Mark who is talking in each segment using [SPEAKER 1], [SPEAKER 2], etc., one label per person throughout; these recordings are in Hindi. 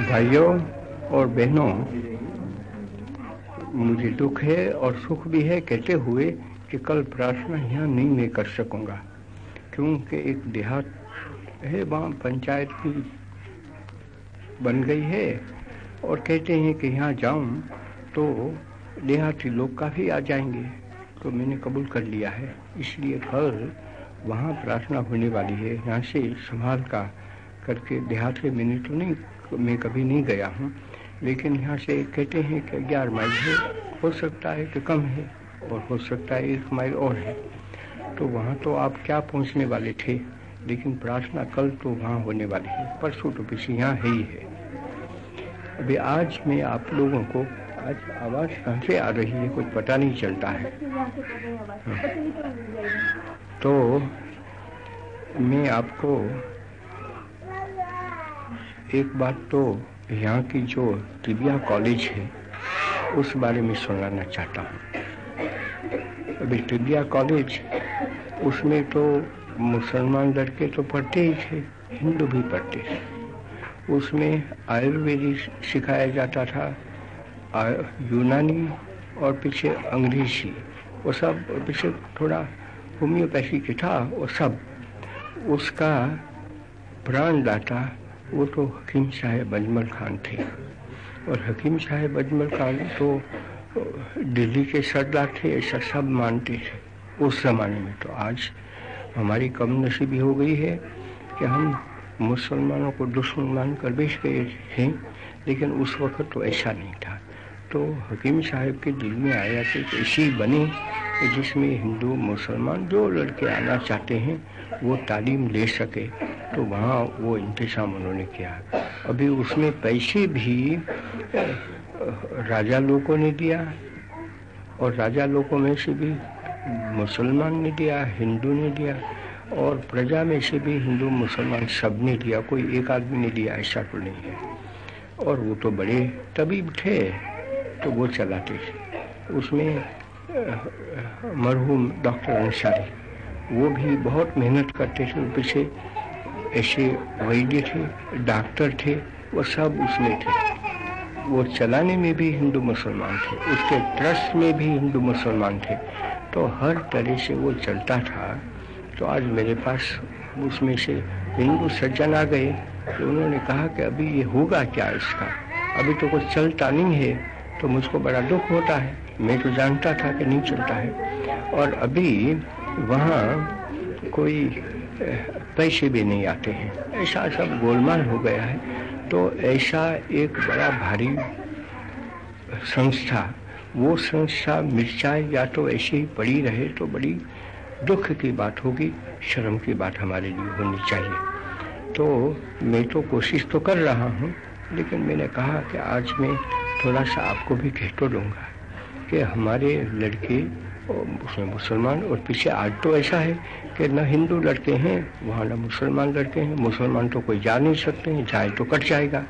[SPEAKER 1] भाइयों और बहनों, मुझे दुख है और सुख भी है कहते हुए कि कल प्रार्थना यहाँ नहीं मैं कर सकूँगा, क्योंकि एक देहात है, वहाँ पंचायत भी बन गई है और कहते हैं कि यहाँ जाऊँ तो देहाती लोग काफ़ी आ जाएँगे तो मैंने कबूल कर लिया है। इसलिए कल वहाँ प्रार्थना होने वाली है, यहाँ से संभाल का करके देहात में मैंने तो नहीं मैं कभी नहीं गया हूँ। लेकिन यहाँ से कहते हैं कि ग्यारह माइल है, हो सकता है कि कम है और हो सकता है एक माइल और है। तो वहाँ तो आप क्या पहुँचने वाले थे? लेकिन प्रार्थना कल तो वहाँ होने वाली है। परसों तो पीछे यहाँ है ही है। अभी आज मैं आप लोगों को, आज आवाज़ कहाँ से आ रही है कुछ पता नहीं चलता है। तो मैं आपको एक बात तो यहाँ की जो दिव्या कॉलेज है, उस बारे में सुनाना चाहता हूँ। अभी दिव्या कॉलेज, उसमें तो मुसलमान लड़के तो पढ़ते ही थे, हिंदू भी पढ़ते थे। उसमें आयुर्वेदिक सिखाया जाता था यूनानी और पीछे अंग्रेज़ी, वो सब, पीछे थोड़ा होम्योपैथी के था, वो सब। उसका प्राण दाता वो तो हकीम साहेब अजमल खान थे। और हकीम साहेब अजमल खान तो दिल्ली के सरदार थे, ऐसा सब मानते थे। उस ज़माने में तो आज हमारी कम नसीबी हो गई है कि हम मुसलमानों को दुश्मन मान कर बेच गए हैं, लेकिन उस वक्त तो ऐसा नहीं था। तो हकीम साहब के दिल में आया कि ऐसी बने जिसमें हिंदू, मुसलमान जो लड़के आना चाहते हैं, वो तालीम ले सके तो वहाँ वो इंतज़ाम उन्होंने किया। अभी उसमें पैसे भी, राजा लोगों ने दिया, और राजा लोगों में से भी मुसलमान ने दिया, हिंदू ने दिया, और प्रजा में से भी हिंदू, मुसलमान सबने दिया, कोई एक आदमी ने दिया, ऐसा तो नहीं है। और वो तो बड़े तबीब थे तो वो चलाते थे। उसमें मरहूम डॉक्टर अंसारी, वो भी बहुत मेहनत करते थे पीछे ऐसे वैद्य थे, डॉक्टर थे, वो सब उसमें थे। वो चलाने में भी हिंदू मुसलमान थे, उसके ट्रस्ट में भी हिंदू मुसलमान थे। तो हर तरह से वो चलता था। तो आज मेरे पास उसमें से हिंदू सज्जन आ गए तो उन्होंने कहा कि अभी ये होगा क्या इसका? अभी तो कुछ चलता नहीं है तो मुझको बड़ा दुख होता है। मैं तो जानता था कि नहीं चलता है। और अभी वहाँ कोई पैसे भी नहीं आते हैं। ऐसा सब गोलमाल हो गया है। तो ऐसा एक बड़ा भारी संस्था, वो संस्था मिर्चाए या तो ऐसे ही पड़ी रहे तो बड़ी दुख की बात होगी, शर्म की बात हमारे लिए होनी चाहिए। तो मैं तो कोशिश तो कर रहा हूँ, लेकिन मैंने कहा कि आज मैं थोड़ा सा आपको भी कह तो दूँगा कि हमारे लड़के उसमें मुसलमान और पीछे आज तो ऐसा है कि न हिंदू लड़के हैं, वहाँ न मुसलमान लड़के हैं। मुसलमान तो कोई जा नहीं सकते हैं, जाए तो कट जाएगा।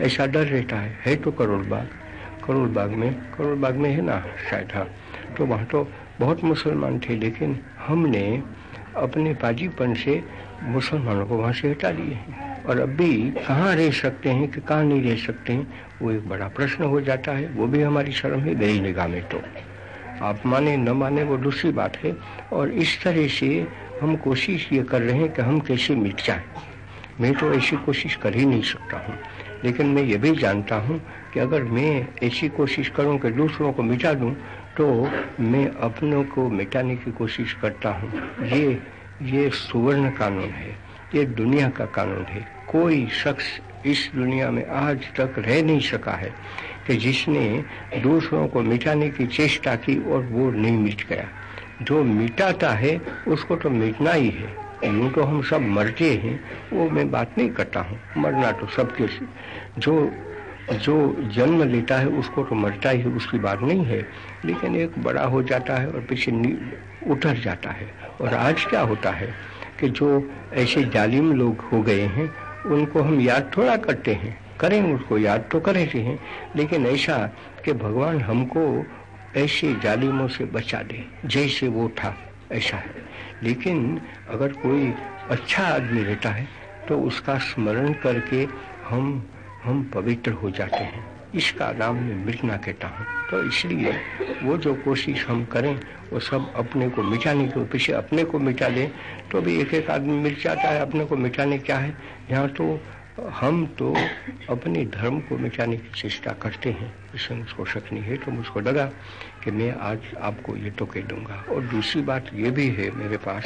[SPEAKER 1] ऐसा डर रहता है। है तो करोड़ बाग करोड़ बाग में करोड़ बाग में है ना शायद हाँ। तो वहाँ तो बहुत मुसलमान थे, लेकिन हमने अपने पाजीपन से मुसलमानों को वहाँ से हटा दिए हैं। और अभी कहाँ रह सकते हैं, कि कहाँ नहीं रह सकते हैं, वो एक बड़ा प्रश्न हो जाता है। वो भी हमारी शर्म है मेरी निगाह में तो। आप माने, न माने, वो दूसरी बात है। और इस तरह से हम कोशिश ये कर रहे हैं कि हम कैसे मिट जाएँ। मैं तो ऐसी कोशिश कर ही नहीं सकता हूँ। लेकिन मैं ये भी जानता हूँ कि अगर मैं ऐसी कोशिश करूँ कि दूसरों को मिटा दूँ तो मैं अपनों को मिटाने की कोशिश करता हूँ। ये ये सुवर्ण कानून है। ये दुनिया का कानून है। कोई शख्स इस दुनिया में आज तक रह नहीं सका है कि जिसने दूसरों को मिटाने की चेष्टा की और वो नहीं मिट गया। जो मिटाता है, उसको तो मिटना ही है। यूँ तो हम सब मरते हैं, वो मैं बात नहीं करता हूँ। मरना तो सबके जो जो जन्म लेता है, उसको तो मरता ही उसकी बात नहीं है। लेकिन एक बड़ा हो जाता है और पीछे उतर जाता है। और आज क्या होता है कि जो ऐसे जालिम लोग हो गए हैं उनको हम याद थोड़ा करते हैं। करें उसको याद तो करे हैं। लेकिन ऐसा कि भगवान हमको ऐसे जालिमों से बचा दे, जैसे वो था, ऐसा है। लेकिन अगर कोई अच्छा आदमी रहता है तो उसका स्मरण करके हम हम पवित्र हो जाते हैं। इसका नाम मैं मिटना कहता हूँ। तो इसलिए वो जो कोशिश हम करें, वो सब अपने को मिटाने के पीछे अपने को मिटा दें तो भी एक एक आदमी मिट जाता है, अपने को मिटाने क्या है? यहाँ तो हम तो अपने धर्म को मिटाने की चेष्टा करते हैं। इसमें मुझको शक नहीं है तो मुझको लगा कि मैं आज आपको ये तो कह दूँगा। और दूसरी बात ये भी है मेरे पास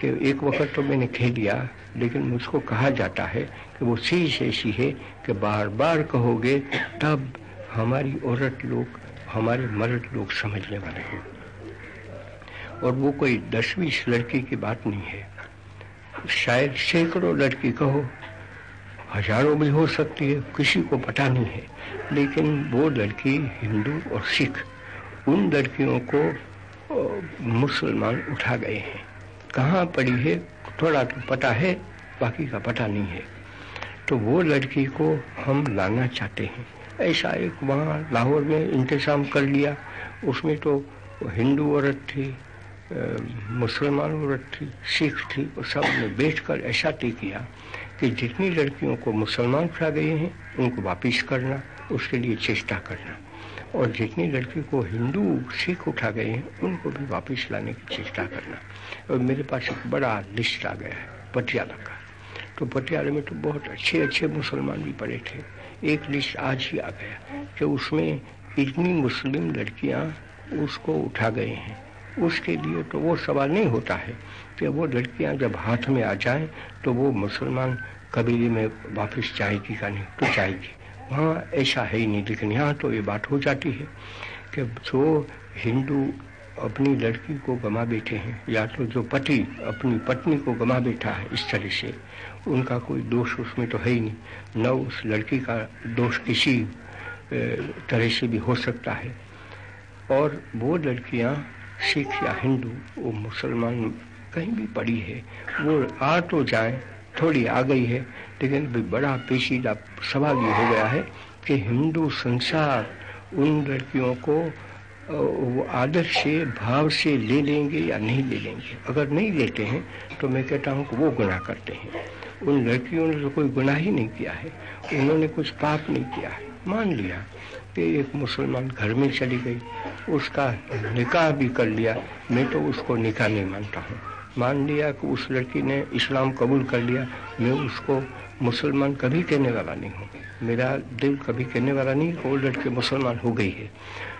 [SPEAKER 1] कि एक वक्त तो मैंने कह दिया, लेकिन मुझको कहा जाता है कि वो चीज़ ऐसी है कि बार बार कहोगे, तब हमारी औरत लोग, हमारे मर्द लोग समझने वाले हैं। और वो कोई दस बीस लड़की की बात नहीं है। शायद सैकड़ों लड़की कहो, हज़ारों भी हो सकती है, किसी को पता नहीं है। लेकिन वो लड़की हिंदू और सिख, उन लड़कियों को मुसलमान उठा गए हैं। कहाँ पड़ी है, थोड़ा तो पता है, बाकी का पता नहीं है। तो वो लड़की को हम लाना चाहते हैं। ऐसा एक वहाँ लाहौर में इंतज़ाम कर लिया। उसमें तो हिंदू औरत थी मुसलमान औरत थी, सिख थी सबने बैठ कर ऐसा तय किया कि जितनी लड़कियों को मुसलमान उठा गए हैं, उनको वापिस करना, उसके लिए चेष्टा करना। और जितनी लड़की को हिंदू सिख उठा गए हैं, उनको भी वापस लाने की चेष्टा करना। और मेरे पास एक बड़ा लिस्ट आ गया है, पटियाला का। तो पटियाला में तो बहुत अच्छे अच्छे मुसलमान भी पड़े थे। एक लिस्ट आज ही आ गया कि उसमें इतनी मुस्लिम लड़कियाँ उसको उठा गए हैं। उसके लिए तो वो सवाल नहीं होता है कि वो लड़कियाँ जब हाथ में आ जाएँ तो वो मुसलमान कबीले में वापस जाएगी का नहीं तो जाएगी। वहाँ ऐसा है ही नहीं, लेकिन यहाँ तो ये बात हो जाती है कि जो हिंदू अपनी लड़की को गमा बैठे हैं, या तो जो पति अपनी पत्नी को गमा बैठा है इस तरह से, उनका कोई दोष उसमें तो है ही नहीं। न उस लड़की का दोष किसी तरह से भी हो सकता है। और वो लड़कियाँ सिख या हिंदू, वो मुसलमान कहीं भी पड़ी है, वो आ तो जाए, थोड़ी आ गई है लेकिन बड़ा पेशीदा सवाल ये हो गया है कि हिंदू संसार उन लड़कियों को वो आदर से, भाव से ले लेंगे या नहीं ले लेंगे? अगर नहीं लेते हैं तो मैं कहता हूँ कि वो गुनाह करते हैं। उन लड़कियों ने तो कोई गुनाह ही नहीं किया है। उन्होंने कुछ पाप नहीं किया है। मान लिया कि एक मुसलमान घर में चली गई, उसका निकाह भी कर लिया, मैं तो उसको निकाह नहीं मानता हूँ। मान लिया कि उस लड़की ने इस्लाम कबूल कर लिया, मैं उसको मुसलमान कभी कहने वाला नहीं हूँ। मेरा दिल कभी कहने वाला नहीं वो लड़की मुसलमान हो गई है।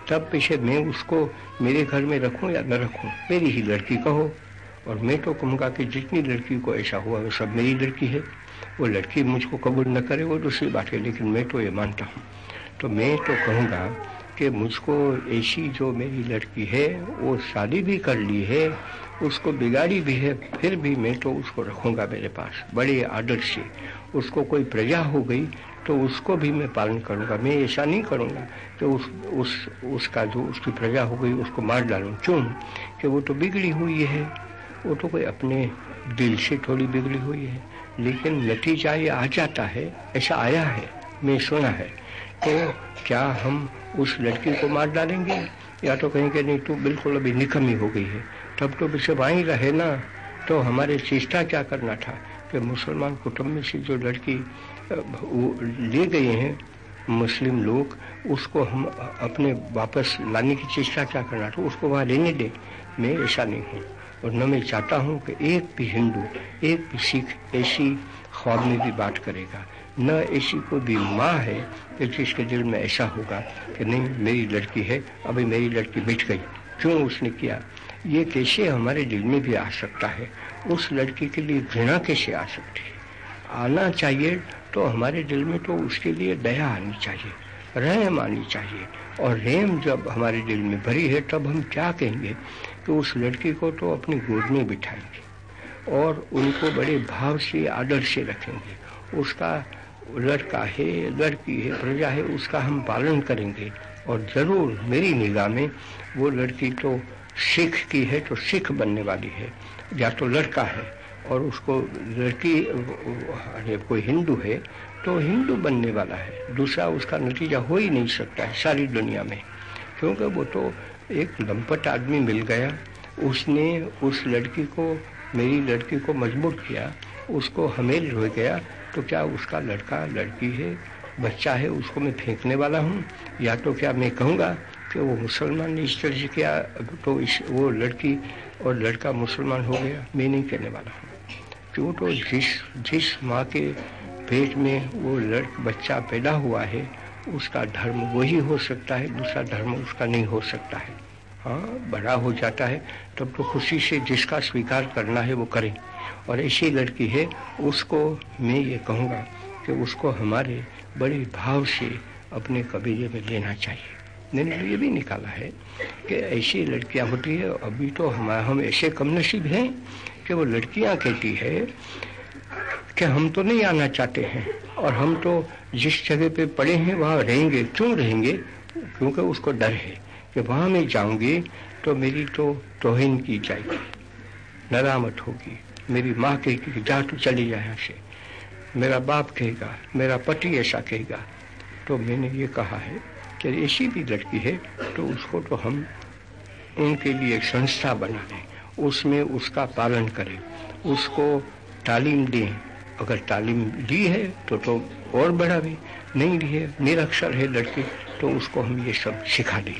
[SPEAKER 1] तब पीछे मैं उसको मेरे घर में रखूँ या न रखूँ, मेरी ही लड़की कहो और मैं तो कहूँगा कि जितनी लड़की को ऐसा हुआ, वो सब मेरी लड़की है। वो लड़की मुझको कबूल न करे, वो दूसरी बात है, लेकिन मैं तो ये मानता हूँ। तो मैं तो कहूँगा कि मुझको ऐसी जो मेरी लड़की है, वो शादी भी कर ली है, उसको बिगाड़ी भी है, फिर भी मैं तो उसको रखूँगा मेरे पास, बड़े आदर से। उसको कोई प्रजा हो गई तो उसको भी मैं पालन करूँगा। मैं ऐसा नहीं करूँगा कि उस उस, उसका जो उसकी प्रजा हो गई, उसको मार डालूं। क्यों? कि वो तो बिगड़ी हुई है। वो तो कोई अपने दिल से थोड़ी बिगड़ी हुई है। लेकिन नतीजा ये आ जाता है, ऐसा आया है, मैं सुना है तो क्या हम उस लड़की को मार डालेंगे? या तो कहेंगे, नहीं, तू बिल्कुल अभी निकमी हो गई है। तब तो विषय वहीं रहे ना तो हमारे चेष्टा क्या करना था? कि मुसलमान कुटुंब में से जो लड़की वो ले गए हैं, मुस्लिम लोग, उसको हम अपने वापस लाने की चेष्टा क्या करना था, उसको वहाँ लेने दे। मैं ऐसा नहीं हूँ। और न मैं चाहता हूँ कि एक भी हिंदू, एक भी सिख ऐसी ख्वाब में भी बात करेगा। न ऐसी कोई भी माँ है कि जिसके दिल में ऐसा होगा कि नहीं, मेरी लड़की है, अभी मेरी लड़की मिट गई। क्यों उसने किया? ये कैसे हमारे दिल में भी आ सकता है? उस लड़की के लिए घृणा कैसे आ सकती है? आना चाहिए तो हमारे दिल में तो उसके लिए दया आनी चाहिए, रहम आनी चाहिए। और रेम जब हमारे दिल में भरी है, तब हम क्या कहेंगे कि उस लड़की को तो अपनी गोद में बिठाएँगे और उनको बड़े भाव से, आदर से रखेंगे। उसका लड़का है, लड़की है, प्रजा है, उसका हम पालन करेंगे। और ज़रूर मेरी निगाह में वो लड़की तो सिख की है तो सिख बनने वाली है। या तो लड़का है और उसको लड़की कोई हिंदू है तो हिंदू बनने वाला है। दूसरा उसका नतीजा हो ही नहीं सकता है सारी दुनिया में। क्योंकि वो तो एक लंपट आदमी मिल गया। उसने उस लड़की को, मेरी लड़की को मजबूर किया। उसको हमेल हो गया। तो क्या उसका लड़का लड़की है, बच्चा है, उसको मैं फेंकने वाला हूँ? या तो क्या मैं कहूँगा कि वो मुसलमान ने इस तरह से किया तो इस वो लड़की और लड़का मुसलमान हो गया मैं नहीं कहने वाला हूँ। क्यों तो जिस जिस माँ के पेट में वो लड़क बच्चा पैदा हुआ है, उसका धर्म वही हो सकता है, दूसरा धर्म उसका नहीं हो सकता है। हाँ बड़ा हो जाता है, तब तो खुशी से जिसका स्वीकार करना है वो करें। और ऐसी लड़की है, उसको मैं ये कहूँगा कि उसको हमारे बड़े भाव से अपने कबीले में लेना चाहिए। मैंने ये भी निकाला है कि ऐसी लड़कियाँ होती है, अभी तो हम हम ऐसे कम नसीब हैं कि वो लड़कियाँ कहती है कि हम तो नहीं आना चाहते हैं और हम तो जिस जगह पे पड़े हैं, वहाँ रहेंगे, क्यों रहेंगे? क्योंकि उसको डर है कि वहाँ मैं जाऊँगी तो मेरी तो तोहिन की जाएगी, नरामत होगी। मेरी माँ कहेगी जा तू चली जाए यहाँ से। मेरा बाप कहेगा, मेरा पति ऐसा कहेगा। तो मैंने ये कहा है कि ऐसी भी लड़की है तो उसको तो हम उनके लिए एक संस्था बना दें उसमें उसका पालन करें। उसको तालीम दें। अगर तालीम दी है तो तो और बढ़ावे। नहीं दी है, निरक्षर है लड़की। तो उसको हम ये सब सिखा दें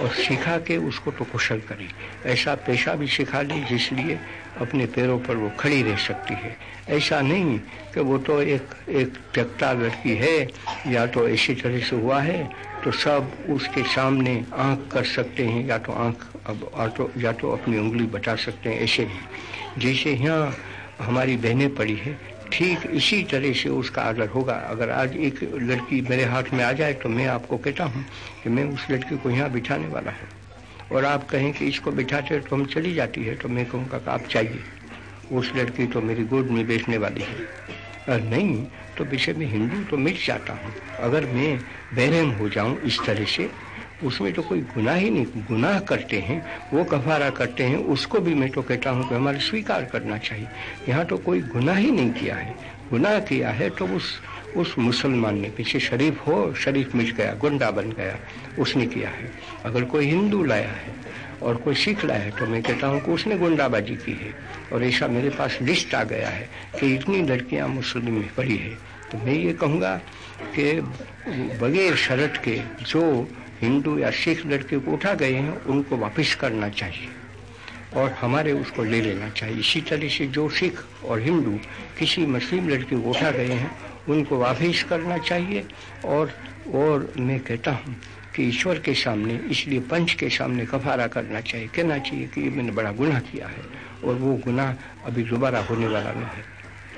[SPEAKER 1] और सिखा के उसको तो कुशल करें। ऐसा पेशा भी सिखा दें जिसलिए अपने पैरों पर वो खड़ी रह सकती है। ऐसा नहीं कि वो तो एक एक टकता लड़की है, या तो ऐसी तरह से हुआ है तो सब उसके सामने आँख कर सकते हैं, या तो आँख अब तो या तो अपनी उंगली बचा सकते हैं, ऐसे ही। जैसे यहाँ हमारी बहनें पड़ी है ठीक इसी तरह से उसका आदर होगा। अगर आज एक लड़की मेरे हाथ में आ जाए तो मैं आपको कहता हूँ कि मैं उस लड़की को यहाँ बिठाने वाला हूँ। और आप कहें कि इसको बिठाते तो हम चली जाती है तो मैं कहूँगा आप चाहिए उस लड़की तो मेरी गोद में बेचने वाली है। और नहीं तो पीछे में हिंदू तो मिट जाता हूँ। अगर मैं बेरहम हो जाऊँ इस तरह से उसमें तो कोई गुनाह ही नहीं, गुनाह करते हैं, वो कफारा करते हैं, उसको भी मैं तो कहता हूँ कि हमारे स्वीकार करना चाहिए। यहाँ तो कोई गुनाह ही नहीं किया है। गुनाह किया है तो उस उस मुसलमान ने पीछे शरीफ हो, शरीफ मिट गया, गुंडा बन गया, उसने किया है। अगर कोई हिंदू लाया है और कोई सिख लाया है तो मैं कहता हूँ कि उसने गुंडाबाजी की है और ऐसा मेरे पास लिस्ट आ गया है कि इतनी लड़कियाँ मुस्लिम में पड़ी है। तो मैं ये कहूँगा कि बगैर शरत के जो हिंदू या सिख लड़के को उठा गए हैं, उनको वापस करना चाहिए और हमारे उसको ले लेना चाहिए। इसी तरह से जो सिख और हिंदू किसी मुस्लिम लड़के को उठा गए हैं, उनको वापस करना चाहिए और और मैं कहता हूँ कि ईश्वर के सामने, इसलिए पंच के सामने कफारा करना चाहिए। कहना चाहिए कि ये मैंने बड़ा गुनाह किया है और वो गुनाह अभी दोबारा होने वाला नहीं है।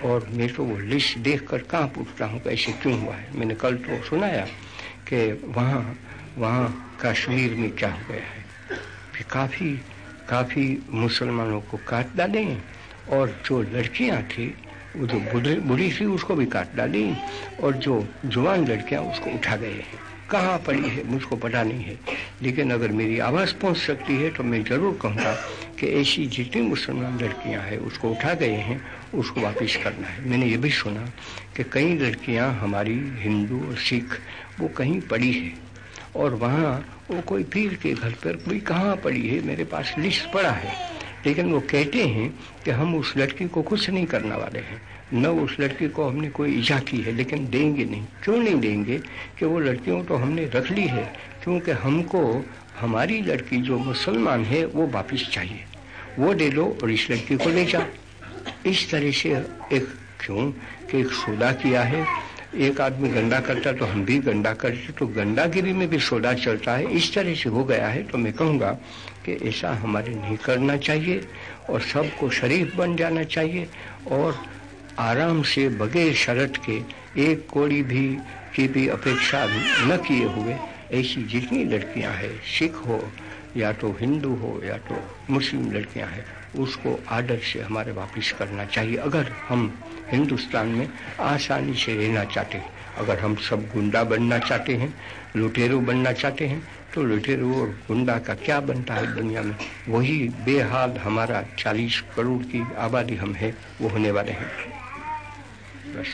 [SPEAKER 1] और मैं तो वो लिस्ट देख कर कहाँ पूछता हूँ कि ऐसे क्यों हुआ है। मैंने कल तो सुनाया कि वहाँ वहाँ कश्मीर में हो गया है? कि काफ़ी काफ़ी मुसलमानों को काट डाले और जो लड़कियाँ थी, वो जो बुढ़ी थी, उसको भी काट डाली और जो जवान लड़कियाँ, उसको उठा गए हैं। कहाँ पड़ी है, मुझको पता नहीं है। लेकिन अगर मेरी आवाज़ पहुँच सकती है तो मैं ज़रूर कहूँगा कि ऐसी जितनी मुसलमान लड़कियाँ हैं, उसको उठा गए हैं, उसको वापस करना है। मैंने ये भी सुना कि कई लड़कियाँ हमारी हिंदू और सिख, वो कहीं पड़ी है। और वहाँ वो कोई पीर के घर पर कोई कहाँ पड़ी है, मेरे पास लिस्ट पड़ा है। लेकिन वो कहते हैं कि हम उस लड़की को कुछ नहीं करने वाले हैं। न उस लड़की को हमने कोई ईजा की है, लेकिन देंगे नहीं। क्यों नहीं देंगे कि वो लड़कियों तो हमने रख ली है? क्योंकि हमको, हमारी लड़की जो मुसलमान है, वो वापिस चाहिए। वो दे लो और इस लड़की को ले जाओ इस तरह से एक, क्यों? कि एक सौदा किया है एक आदमी गंदा करता तो हम भी गंदा करते तो गंदागिरी में भी सौदा चलता है। इस तरह से हो गया है तो मैं कहूँगा कि ऐसा हमारे नहीं करना चाहिए और सबको शरीफ बन जाना चाहिए और आराम से बगैर शरत के एक कोड़ी भी की भी अपेक्षा न किए हुए ऐसी जितनी लड़कियाँ हैं, सिख हो या तो हिंदू हो, या तो मुस्लिम लड़कियाँ हैं, उसको आदर से हमारे वापिस करना चाहिए। अगर हम हिंदुस्तान में आसानी से रहना चाहते हैं, अगर हम सब गुंडा बनना चाहते हैं, लुटेरू बनना चाहते हैं तो लुटेरू और गुंडा का क्या बनता है दुनिया में? वही बेहाल हमारा चालीस करोड़ की आबादी हम है, वो होने वाले हैं। Yes.